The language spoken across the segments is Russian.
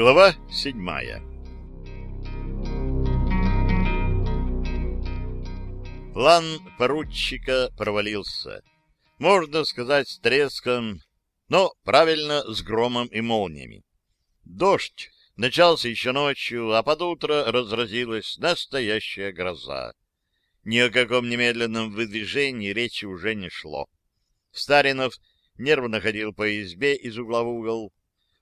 Глава седьмая План поручика провалился. Можно сказать, с треском, но правильно с громом и молниями. Дождь начался еще ночью, а под утро разразилась настоящая гроза. Ни о каком немедленном выдвижении речи уже не шло. Старинов нервно ходил по избе из угла в угол.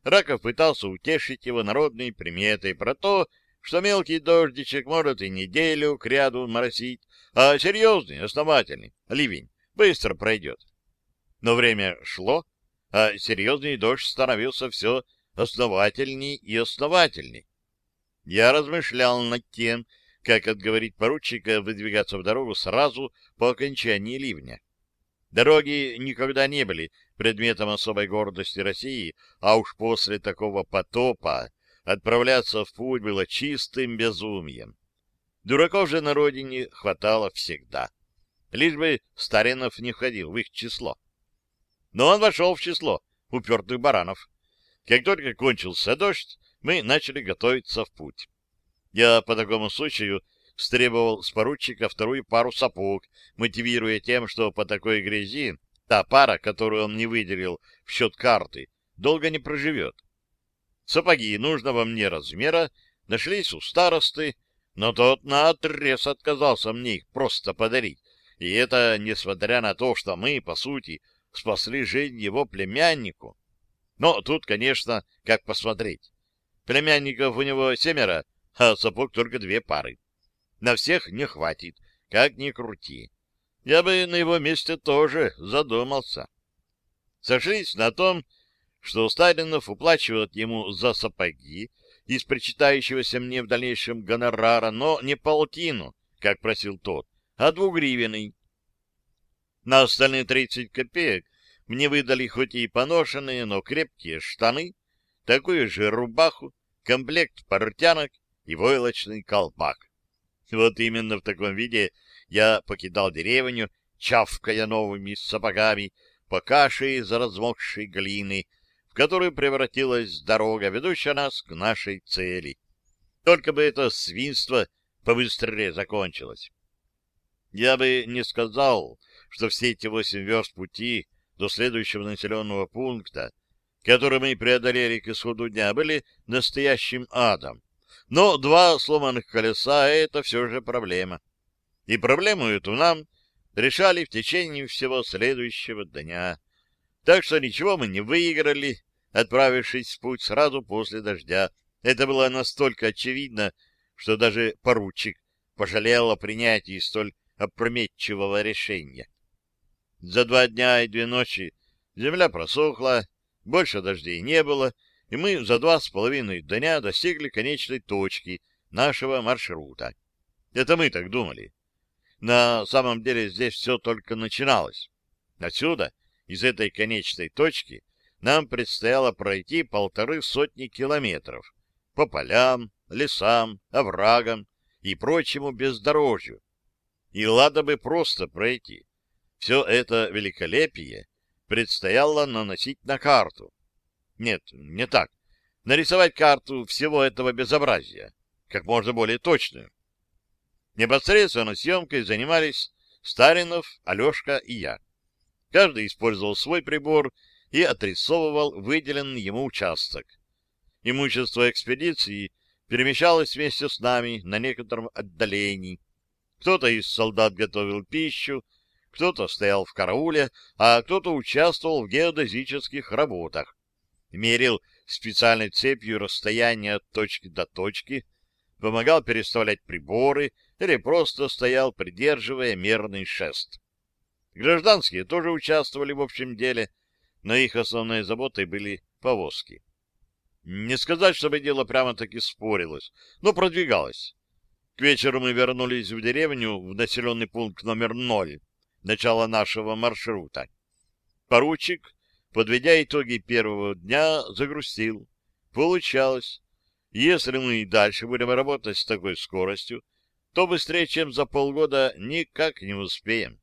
Раков пытался утешить его народной приметой про то, что мелкий дождичек может и неделю к ряду моросить, а серьезный, основательный ливень быстро пройдет. Но время шло, а серьезный дождь становился все основательней и основательней. Я размышлял над тем, как отговорить поручика выдвигаться в дорогу сразу по окончании ливня. Дороги никогда не были предметом особой гордости России, а уж после такого потопа отправляться в путь было чистым безумием. Дураков же на родине хватало всегда. Лишь бы Старинов не входил в их число. Но он вошел в число упертых баранов. Как только кончился дождь, мы начали готовиться в путь. Я по такому случаю встребовал с поручика вторую пару сапог, мотивируя тем, что по такой грязи та пара, которую он не выделил в счет карты, долго не проживет. Сапоги нужного мне размера нашлись у старосты, но тот наотрез отказался мне их просто подарить. И это несмотря на то, что мы, по сути, спасли жизнь его племяннику. Но тут, конечно, как посмотреть. Племянников у него семеро, а сапог только две пары. На всех не хватит, как ни крути. Я бы на его месте тоже задумался. Сошлись на том, что Сталинов уплачивает ему за сапоги из причитающегося мне в дальнейшем гонорара, но не полтину, как просил тот, а двугривенный. На остальные тридцать копеек мне выдали хоть и поношенные, но крепкие штаны, такую же рубаху, комплект портянок и войлочный колпак. Вот именно в таком виде я покидал деревню, чавкая новыми сапогами по каше из размокшей глины, в которую превратилась дорога, ведущая нас к нашей цели. Только бы это свинство побыстрее закончилось. Я бы не сказал, что все эти восемь верст пути до следующего населенного пункта, который мы преодолели к исходу дня, были настоящим адом. Но два сломанных колеса — это все же проблема. И проблему эту нам решали в течение всего следующего дня. Так что ничего мы не выиграли, отправившись в путь сразу после дождя. Это было настолько очевидно, что даже поручик пожалел о принятии столь опрометчивого решения. За два дня и две ночи земля просохла, больше дождей не было, и мы за два с половиной дня достигли конечной точки нашего маршрута. Это мы так думали. На самом деле здесь все только начиналось. Отсюда, из этой конечной точки, нам предстояло пройти полторы сотни километров по полям, лесам, оврагам и прочему бездорожью. И ладно бы просто пройти. Все это великолепие предстояло наносить на карту. Нет, не так. Нарисовать карту всего этого безобразия, как можно более точную. Непосредственно съемкой занимались Старинов, Алешка и я. Каждый использовал свой прибор и отрисовывал выделенный ему участок. Имущество экспедиции перемещалось вместе с нами на некотором отдалении. Кто-то из солдат готовил пищу, кто-то стоял в карауле, а кто-то участвовал в геодезических работах мерил специальной цепью расстояние от точки до точки, помогал переставлять приборы или просто стоял, придерживая мерный шест. Гражданские тоже участвовали в общем деле, но их основной заботой были повозки. Не сказать, чтобы дело прямо-таки спорилось, но продвигалось. К вечеру мы вернулись в деревню, в населенный пункт номер ноль, начало нашего маршрута. Поручик подведя итоги первого дня, загрустил. Получалось. Если мы и дальше будем работать с такой скоростью, то быстрее, чем за полгода, никак не успеем.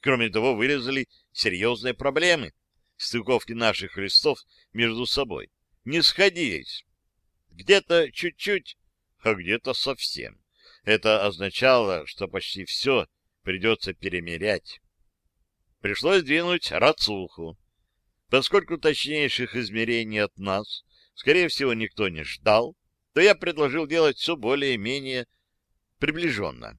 Кроме того, вылезли серьезные проблемы. Стыковки наших листов между собой не сходились. Где-то чуть-чуть, а где-то совсем. Это означало, что почти все придется перемерять. Пришлось двинуть рацуху. Поскольку точнейших измерений от нас, скорее всего, никто не ждал, то я предложил делать все более-менее приближенно.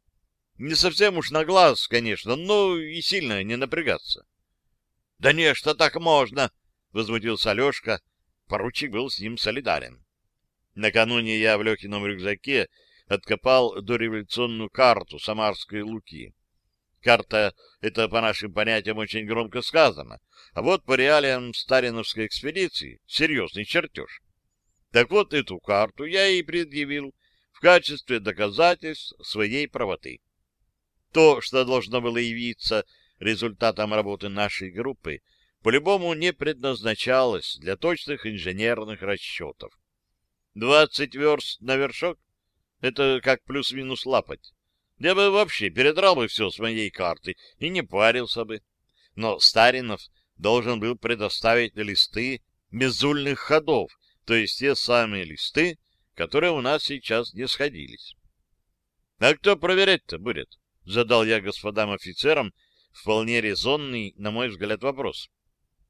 Не совсем уж на глаз, конечно, но и сильно не напрягаться. — Да не, что так можно! — возмутился Алешка. Поручик был с ним солидарен. Накануне я в Лехином рюкзаке откопал дореволюционную карту Самарской Луки. Карта — это, по нашим понятиям, очень громко сказано, а вот по реалиям Стариновской экспедиции серьезный чертеж. Так вот, эту карту я и предъявил в качестве доказательств своей правоты. То, что должно было явиться результатом работы нашей группы, по-любому не предназначалось для точных инженерных расчетов. Двадцать верст на вершок — это как плюс-минус лапать. Я бы вообще передрал бы все с моей карты и не парился бы. Но Старинов должен был предоставить листы безульных ходов, то есть те самые листы, которые у нас сейчас не сходились. А кто проверять-то будет? Задал я господам офицерам вполне резонный, на мой взгляд, вопрос.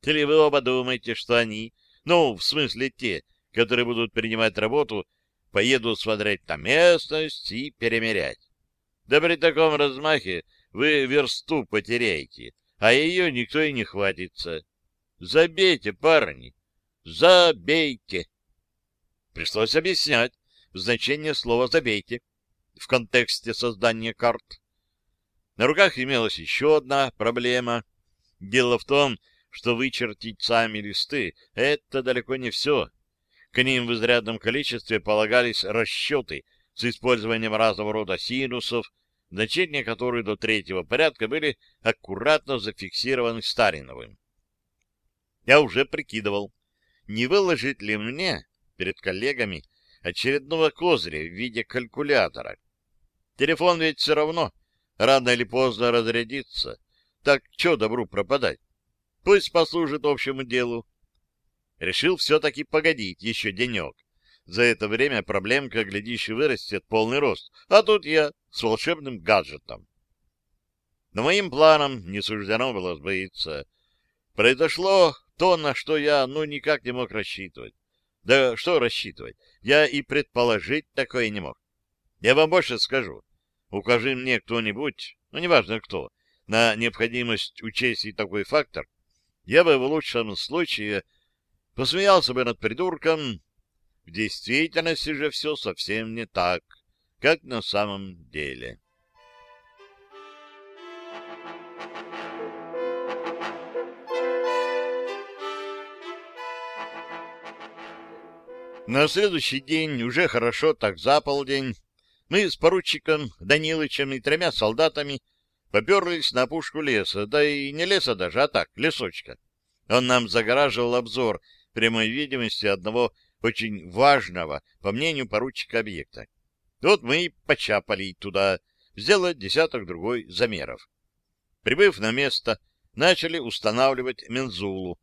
Или вы оба думаете, что они, ну, в смысле те, которые будут принимать работу, поедут смотреть на местность и перемерять? Да при таком размахе вы версту потеряете, а ее никто и не хватится. Забейте, парни, забейте. Пришлось объяснять значение слова «забейте» в контексте создания карт. На руках имелась еще одна проблема. Дело в том, что вычертить сами листы — это далеко не все. К ним в изрядном количестве полагались расчеты с использованием разного рода синусов, значения которых до третьего порядка были аккуратно зафиксированы Стариновым. Я уже прикидывал, не выложить ли мне перед коллегами очередного козыря в виде калькулятора. Телефон ведь все равно рано или поздно разрядится. Так что добру пропадать? Пусть послужит общему делу. Решил все-таки погодить еще денек. За это время проблемка, глядишь, вырастет полный рост. А тут я с волшебным гаджетом. Но моим планам не суждено было сбыться. Произошло то, на что я ну никак не мог рассчитывать. Да что рассчитывать? Я и предположить такое не мог. Я вам больше скажу. Укажи мне кто-нибудь, ну, неважно кто, на необходимость учесть и такой фактор, я бы в лучшем случае посмеялся бы над придурком. В действительности же все совсем не так, как на самом деле. На следующий день, уже хорошо так за полдень, мы с поручиком Данилычем и тремя солдатами поперлись на пушку леса, да и не леса даже, а так, лесочка. Он нам загораживал обзор прямой видимости одного очень важного, по мнению поручика, объекта. Вот мы и почапали туда, сделать десяток другой замеров. Прибыв на место, начали устанавливать мензулу.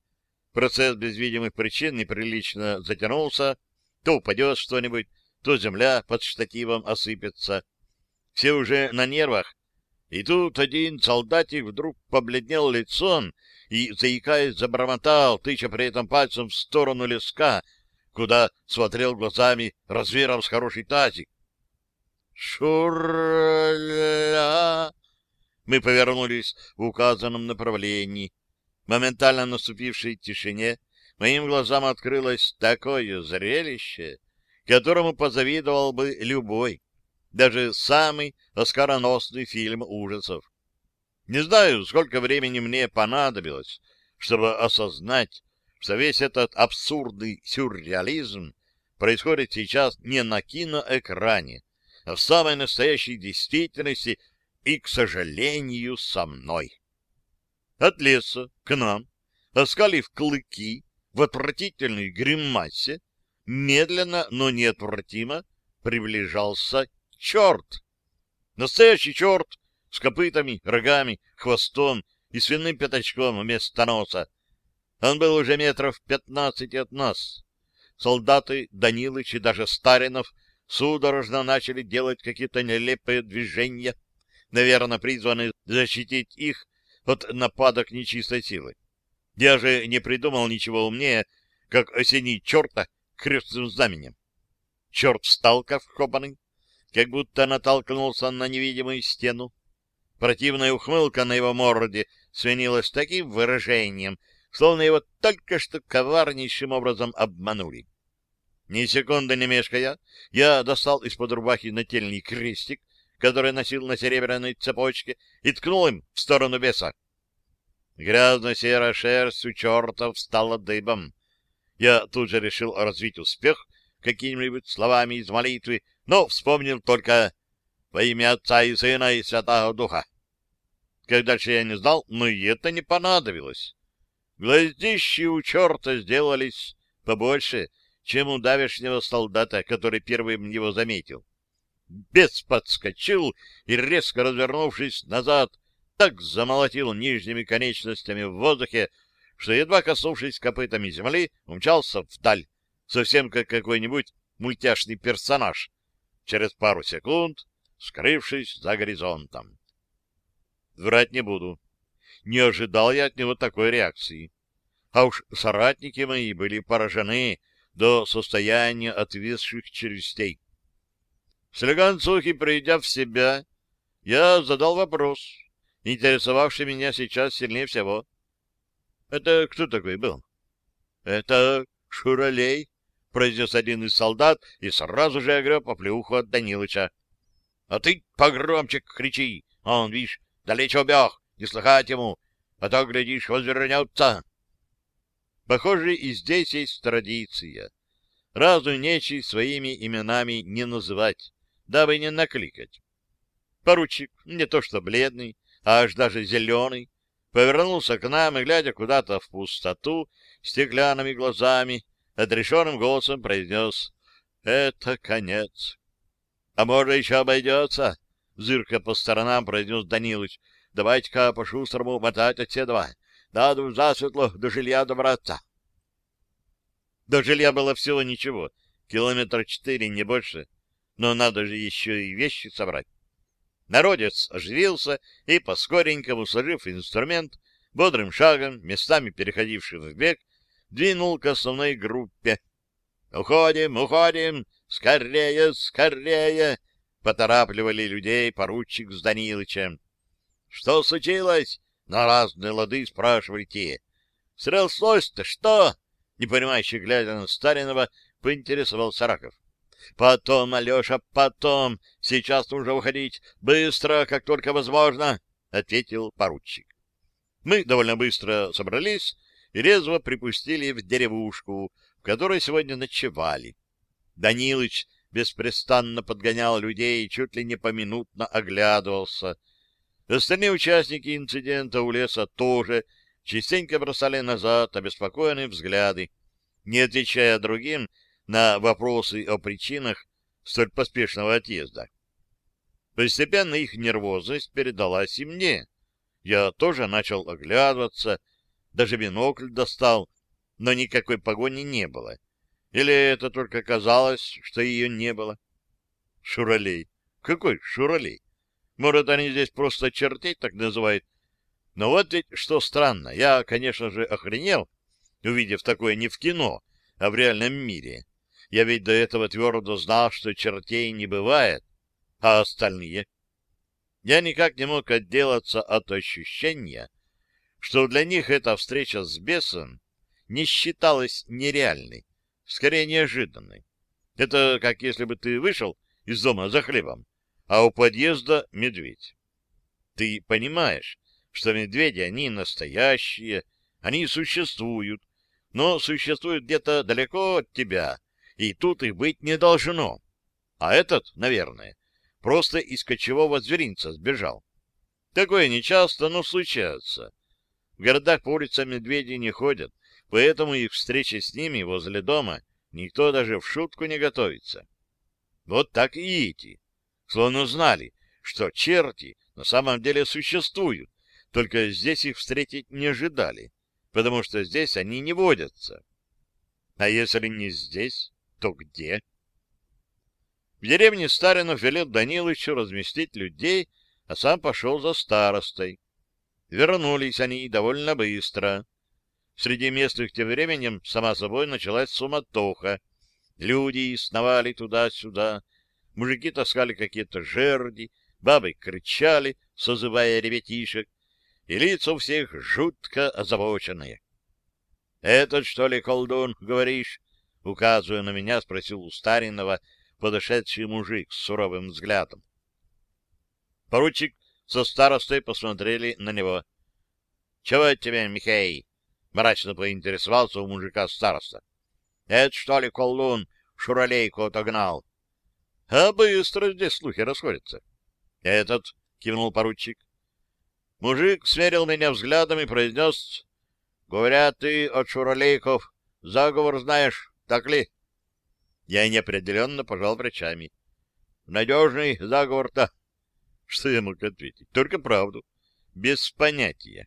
Процесс без видимых причин неприлично затянулся, то упадет что-нибудь, то земля под штативом осыпется. Все уже на нервах. И тут один солдатик вдруг побледнел лицом и, заикаясь, забормотал, тыча при этом пальцем в сторону леска, куда смотрел глазами размером с хороший тазик. «Шурля!» Мы повернулись в указанном направлении. Моментально наступившей тишине моим глазам открылось такое зрелище, которому позавидовал бы любой, даже самый оскароносный фильм ужасов. Не знаю, сколько времени мне понадобилось, чтобы осознать, что весь этот абсурдный сюрреализм происходит сейчас не на киноэкране, а в самой настоящей действительности и, к сожалению, со мной. От леса к нам, оскалив клыки в отвратительной гримасе, медленно, но неотвратимо приближался черт. Настоящий черт с копытами, рогами, хвостом и свиным пятачком вместо носа. Он был уже метров пятнадцать от нас. солдаты Данилыч и даже Старинов судорожно начали делать какие-то нелепые движения, наверное, призванные защитить их от нападок нечистой силы. Я же не придумал ничего умнее, как осенить черта крестным знаменем. Черт встал, как вкопанный, как будто натолкнулся на невидимую стену. Противная ухмылка на его морде сменилась таким выражением, словно его только что коварнейшим образом обманули. Ни секунды не мешкая, я достал из-под рубахи нательный крестик, который носил на серебряной цепочке, и ткнул им в сторону беса. Грязно-серая шерсть у чертов стала дыбом. Я тут же решил развить успех какими-нибудь словами из молитвы, но вспомнил только «Во имя Отца и Сына и Святого Духа». Как дальше я не знал, но и это не понадобилось. Глаздищи у черта сделались побольше, чем у давешнего солдата, который первым его заметил. Бес подскочил и, резко развернувшись назад, так замолотил нижними конечностями в воздухе, что, едва коснувшись копытами земли, умчался вдаль, совсем как какой-нибудь мультяшный персонаж, через пару секунд скрывшись за горизонтом. Врать не буду. Не ожидал я от него такой реакции. А уж соратники мои были поражены до состояния отвисших челюстей. Слеган Сухи, придя в себя, я задал вопрос, интересовавший меня сейчас сильнее всего. — Это кто такой был? — Это Шуралей, — произнес один из солдат и сразу же огреб оплеуху от Данилыча. — А ты погромче кричи! Он, видишь, Далече убег, не слыхать ему, а то, глядишь, возвернется. Похоже, и здесь есть традиция. Разную нечисть своими именами не называть, дабы не накликать. Поручик, не то что бледный, а аж даже зеленый, повернулся к нам и, глядя куда-то в пустоту, стеклянными глазами, отрешенным голосом произнес «Это конец». «А может, еще обойдется?» Зырка по сторонам произнес Данилыч. — Давайте-ка по-шустрому мотать отседова. Надо засветло до жилья добраться. До жилья было всего ничего, километра четыре, не больше. Но надо же еще и вещи собрать. Народец оживился и, по-скоренькому сложив инструмент, бодрым шагом, местами переходивший в бег, двинул к основной группе. «Уходим, уходим! Скорее, скорее!» поторапливали людей поручик с Данилычем. — Что случилось? — на разные лады спрашивали те. — Стрелслось-то что? — непонимающе глядя на Старинова, поинтересовался Раков. — Потом, Алеша, потом. Сейчас нужно выходить. Быстро, как только возможно, — ответил поручик. Мы довольно быстро собрались и резво припустили в деревушку, в которой сегодня ночевали. Данилыч беспрестанно подгонял людей и чуть ли не поминутно оглядывался. Остальные участники инцидента у леса тоже частенько бросали назад обеспокоенные взгляды, не отвечая другим на вопросы о причинах столь поспешного отъезда. Постепенно их нервозность передалась и мне. Я тоже начал оглядываться, даже бинокль достал, но никакой погони не было. Или это только казалось, что ее не было? Шуралей. Какой шуралей? Может, они здесь просто чертей так называют? Но вот ведь что странно. Я, конечно же, охренел, увидев такое не в кино, а в реальном мире. Я ведь до этого твердо знал, что чертей не бывает. А остальные? Я никак не мог отделаться от ощущения, что для них эта встреча с бесом не считалась нереальной скорее неожиданной. Это как если бы ты вышел из дома за хлебом, а у подъезда медведь. Ты понимаешь, что медведи, они настоящие, они существуют, но существуют где-то далеко от тебя, и тут их быть не должно. А этот, наверное, просто из кочевого зверинца сбежал. Такое нечасто, но случается. В городах по улицам медведи не ходят, поэтому их встречи с ними возле дома никто даже в шутку не готовится. Вот так и эти. Словно знали, что черти на самом деле существуют, только здесь их встретить не ожидали, потому что здесь они не водятся. А если не здесь, то где? В деревне Старинов велел Данилычу разместить людей, а сам пошел за старостой. Вернулись они довольно быстро. Среди местных тем временем, сама собой, началась суматоха. Люди сновали туда-сюда, мужики таскали какие-то жерди, бабы кричали, созывая ребятишек, и лица у всех жутко озабоченные. — Этот, что ли, колдун, говоришь? — указывая на меня, спросил у старинного подошедший мужик с суровым взглядом. Поручик со старостой посмотрели на него. — Чего тебе, Михей? — мрачно поинтересовался у мужика староста. — Это, что ли, колдун шуралейку отогнал? — А быстро здесь слухи расходятся. — Этот, — кивнул поручик. Мужик смерил меня взглядом и произнес, — Говорят, ты от шуралейков заговор знаешь, так ли? Я неопределенно пожал плечами. — Надежный заговор-то. Что я мог ответить? Только правду. Без понятия.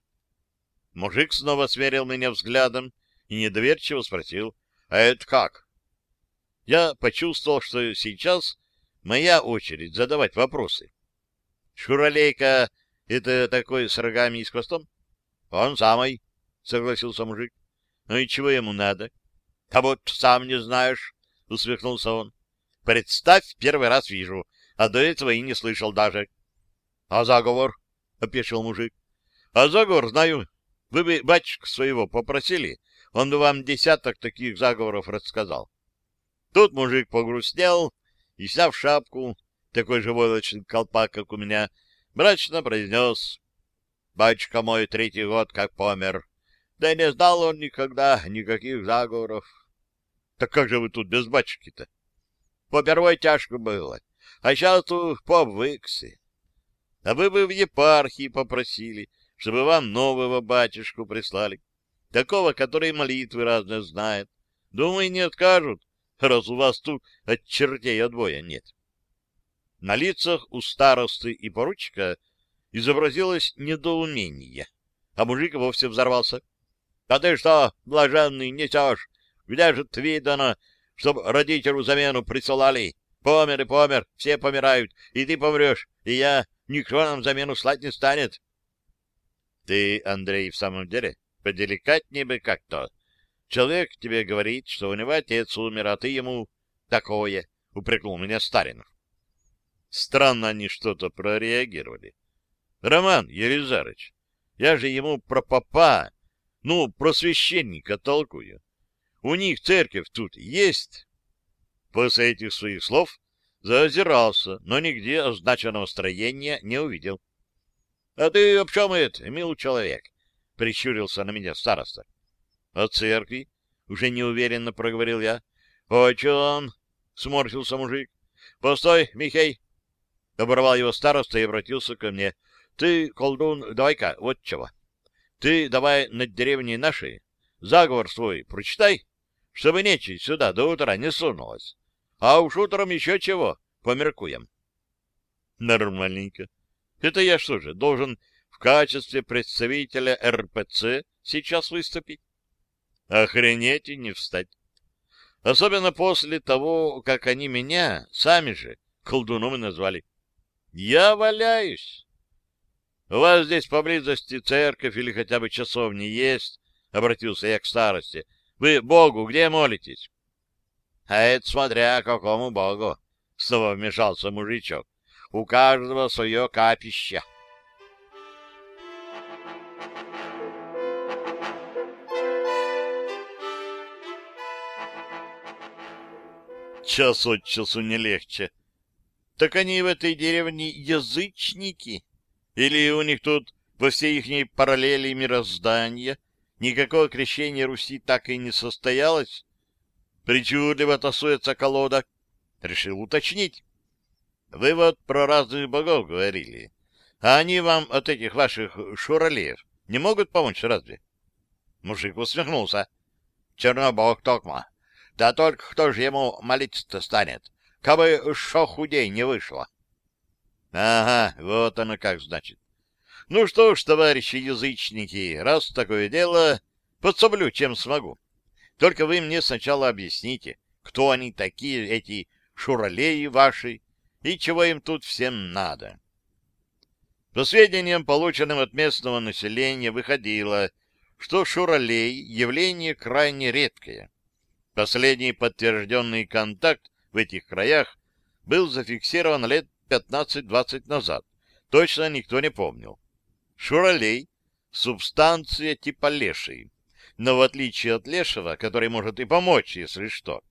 Мужик снова смерил меня взглядом и недоверчиво спросил, — А это как? Я почувствовал, что сейчас моя очередь задавать вопросы. Шуралейка — это такой с рогами и с хвостом? — Он самый, — согласился мужик. — Ну и чего ему надо? — А вот сам не знаешь, — усмехнулся он. — Представь, первый раз вижу, а до этого и не слышал даже. — А заговор? — опешил мужик. — А заговор знаю. Вы бы батюшка своего попросили, он бы вам десяток таких заговоров рассказал. Тут мужик погрустнел и, сняв шапку, такой же войлочный колпак, как у меня, мрачно произнес. Батюшка мой третий год как помер. Да и не знал он никогда никаких заговоров. Так как же вы тут без батюшки-то? Попервой тяжко было, а сейчас тут повыкся. А вы бы в епархии попросили, чтобы вам нового батюшку прислали, такого, который молитвы разные знает. Думаю, не откажут, раз у вас тут от чертей отбоя нет. На лицах у старосты и поручика изобразилось недоумение, а мужик вовсе взорвался. — А ты что, блаженный, несешь? Где же видано, чтоб родителю замену присылали? Помер и помер, все помирают, и ты помрешь, и я. Никто нам замену слать не станет. — Ты, Андрей, в самом деле поделикатнее бы как-то. Человек тебе говорит, что у него отец умер, а ты ему такое, — упрекнул меня Старинов. Странно они что-то прореагировали. Роман Елизарыч, я же ему про папа, ну, про священника толкую. У них церковь тут есть. После этих своих слов заозирался, но нигде означенного строения не увидел. — А ты об чем это, мил человек? — прищурился на меня староста. — О церкви, — уже неуверенно проговорил я. — О чем? — сморщился мужик. — Постой, Михей, Оборвал его староста и обратился ко мне. — Ты, колдун, давай-ка, вот чего. Ты давай над деревней нашей заговор свой прочитай, чтобы нечисть сюда до утра не сунулась. А уж утром еще чего, померкуем. Нормальненько. Это я что же, должен в качестве представителя РПЦ сейчас выступить? Охренеть и не встать. Особенно после того, как они меня, сами же, колдуном и назвали. Я валяюсь. У вас здесь поблизости церковь или хотя бы часовни есть? Обратился я к старости. Вы Богу где молитесь? А это смотря какому Богу. Снова вмешался мужичок. У каждого свое капище. Час от часу не легче. Так они в этой деревне язычники? Или у них тут во всей ихней параллели мироздания никакого крещения Руси так и не состоялось? Причудливо тасуется колода. Решил уточнить. Вы вот про разных богов говорили. А они вам от этих ваших шуралеев не могут помочь разве? Мужик усмехнулся. Чернобог Токма. Да только кто же ему молиться-то станет? Кабы шо худей не вышло. Ага, вот оно как значит. Ну что ж, товарищи язычники, раз такое дело, подсоблю, чем смогу. Только вы мне сначала объясните, кто они такие, эти шуралеи ваши, и чего им тут всем надо. По сведениям, полученным от местного населения, выходило, что шуралей — явление крайне редкое. Последний подтвержденный контакт в этих краях был зафиксирован лет 15-20 назад. Точно никто не помнил. Шуралей — субстанция типа лешей. Но в отличие от лешего, который может и помочь, если что,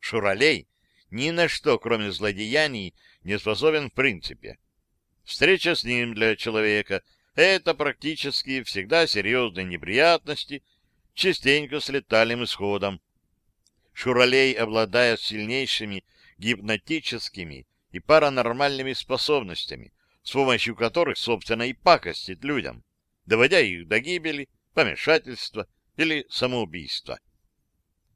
шуралей ни на что, кроме злодеяний, не способен в принципе. Встреча с ним для человека — это практически всегда серьезные неприятности, частенько с летальным исходом. Шуралей обладает сильнейшими гипнотическими и паранормальными способностями, с помощью которых, собственно, и пакостит людям, доводя их до гибели, помешательства или самоубийства.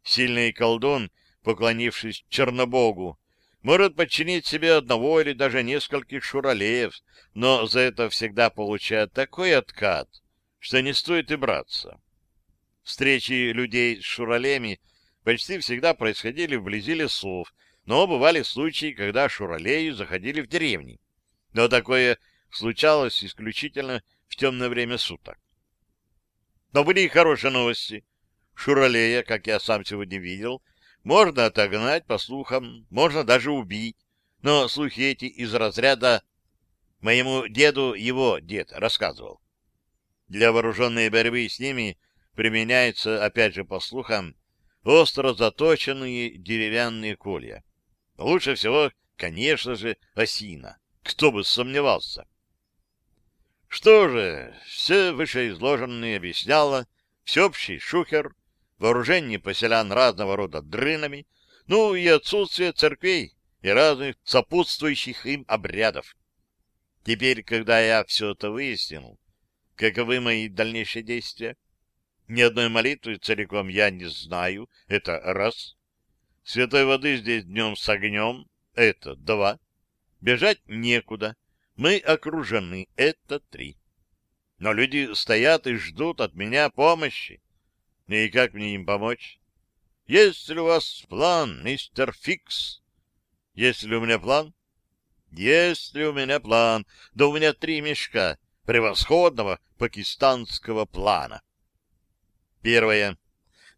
Сильный колдун, поклонившись Чернобогу, может подчинить себе одного или даже нескольких шуралеев, но за это всегда получает такой откат, что не стоит и браться. Встречи людей с шуралеями почти всегда происходили вблизи лесов, но бывали случаи, когда шуралеи заходили в деревни. Но такое случалось исключительно в темное время суток. Но были и хорошие новости. Шуралея, как я сам сегодня видел, можно отогнать, по слухам, можно даже убить. Но слухи эти из разряда «моему деду его дед рассказывал». Для вооруженной борьбы с ними применяются, опять же по слухам, остро заточенные деревянные колья. Лучше всего, конечно же, осина. Кто бы сомневался. Что же, все вышеизложенное объясняло всеобщий шухер, вооружение поселян разного рода дрынами, ну и отсутствие церквей и разных сопутствующих им обрядов. Теперь, когда я все это выяснил, каковы мои дальнейшие действия? Ни одной молитвы целиком я не знаю, это раз. Святой воды здесь днем с огнем, это два. Бежать некуда, мы окружены, это три. Но люди стоят и ждут от меня помощи. И как мне им помочь? Есть ли у вас план, мистер Фикс? Есть ли у меня план? Есть ли у меня план? Да у меня три мешка превосходного пакистанского плана. Первое.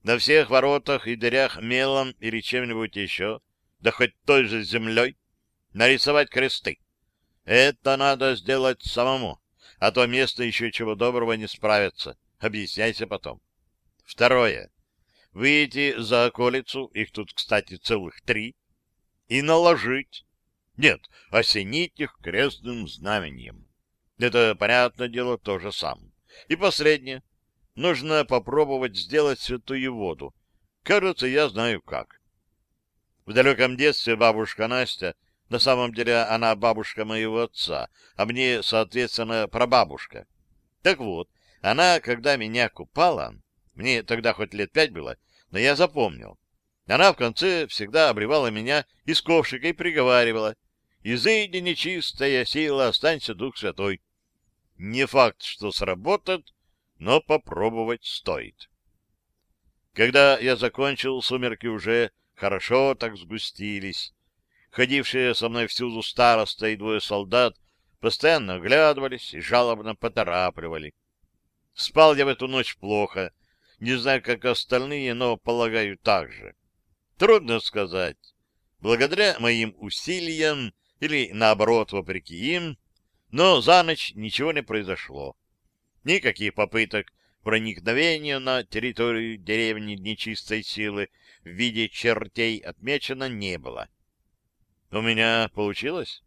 На всех воротах и дырях мелом или чем-нибудь еще, да хоть той же землей, нарисовать кресты. Это надо сделать самому, а то место еще чего доброго не справится. Объясняйся потом. Второе. Выйти за околицу, их тут, кстати, целых три, и наложить. Нет, осенить их крестным знамением. Это, понятное дело, то же самое. И последнее. Нужно попробовать сделать святую воду. Кажется, я знаю как. В далеком детстве бабушка Настя, на самом деле она бабушка моего отца, а мне, соответственно, прабабушка. Так вот, она, когда меня купала, мне тогда хоть лет пять было, но я запомнил, она в конце всегда обревала меня из ковшика и приговаривала «Изыди нечистая сила, останься Дух Святой». Не факт, что сработает, но попробовать стоит. Когда я закончил, сумерки уже хорошо так сгустились. Ходившие со мной всюду староста и двое солдат постоянно оглядывались и жалобно поторапливали. Спал я в эту ночь плохо, не знаю, как остальные, но, полагаю, так же. Трудно сказать. Благодаря моим усилиям или, наоборот, вопреки им, но за ночь ничего не произошло. Никаких попыток проникновения на территорию деревни нечистой силы в виде чертей отмечено не было. У меня получилось?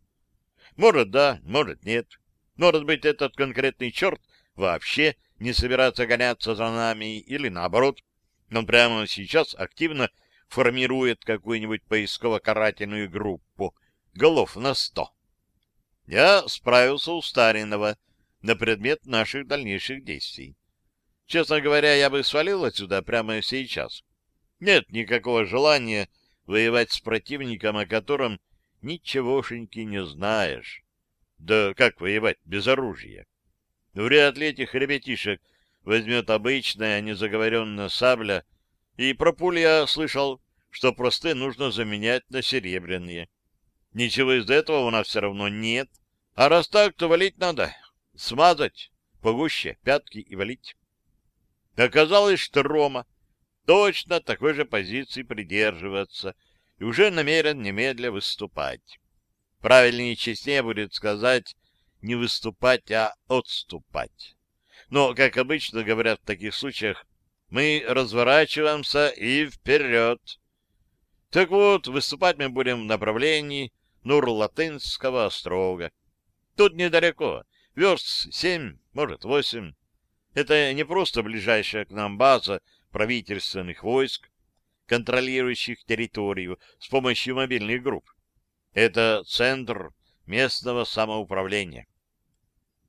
Может, да, может, нет. Может быть, этот конкретный черт вообще не собирается гоняться за нами, или наоборот, он прямо сейчас активно формирует какую-нибудь поисково-карательную группу, голов на сто. Я справился у Старинова, на предмет наших дальнейших действий. Честно говоря, я бы свалил отсюда прямо сейчас. Нет никакого желания воевать с противником, о котором ничегошеньки не знаешь. Да как воевать без оружия? Вряд ли этих ребятишек возьмет обычная, незаговоренная сабля, И про пули я слышал, что простые нужно заменять на серебряные. Ничего из этого у нас все равно нет. А раз так, то валить надо. Смазать погуще пятки и валить. Оказалось, что Рома точно такой же позиции придерживается и уже намерен немедля выступать. Правильнее и честнее будет сказать не выступать, а отступать. Но, как обычно говорят в таких случаях, мы разворачиваемся и вперед. Так вот, выступать мы будем в направлении Нурлатынского острога. Тут недалеко, верст семь, может, восемь. Это не просто ближайшая к нам база правительственных войск, контролирующих территорию с помощью мобильных групп. Это центр местного самоуправления.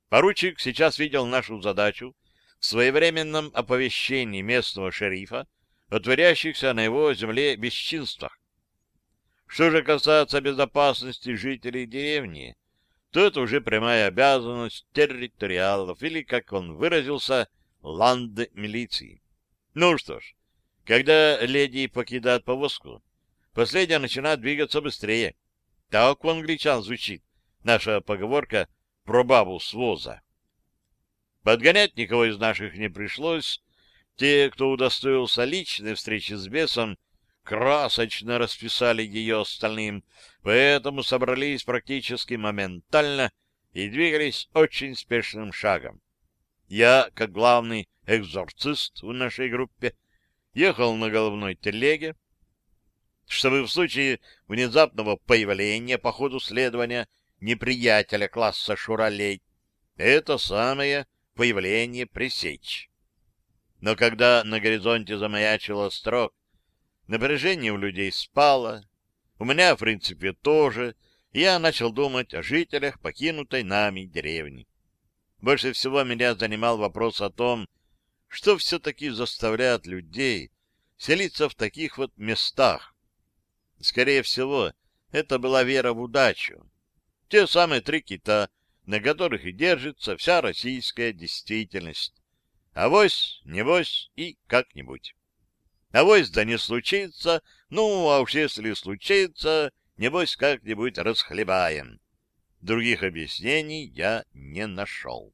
Поручик сейчас видел нашу задачу в своевременном оповещении местного шерифа о творящихся на его земле бесчинствах. Что же касается безопасности жителей деревни, то это уже прямая обязанность территориалов, или, как он выразился, ланд-милиции. Ну что ж, когда леди покидают повозку, последняя начинает двигаться быстрее. Так у англичан звучит наша поговорка про бабу с воза. Подгонять никого из наших не пришлось. Те, кто удостоился личной встречи с бесом, красочно расписали ее остальным, поэтому собрались практически моментально и двигались очень спешным шагом. Я, как главный экзорцист в нашей группе, ехал на головной телеге, чтобы в случае внезапного появления по ходу следования неприятеля класса шуралей это самое появление пресечь. Но когда на горизонте замаячил строк, напряжение у людей спало, у меня, в принципе, тоже, я начал думать о жителях покинутой нами деревни. Больше всего меня занимал вопрос о том, что все-таки заставляет людей селиться в таких вот местах. Скорее всего, это была вера в удачу. Те самые три кита, на которых и держится вся российская действительность. Авось, небось и как-нибудь. Авось да не случится, ну, а уж если случится, небось как-нибудь расхлебаем. Других объяснений я не нашел.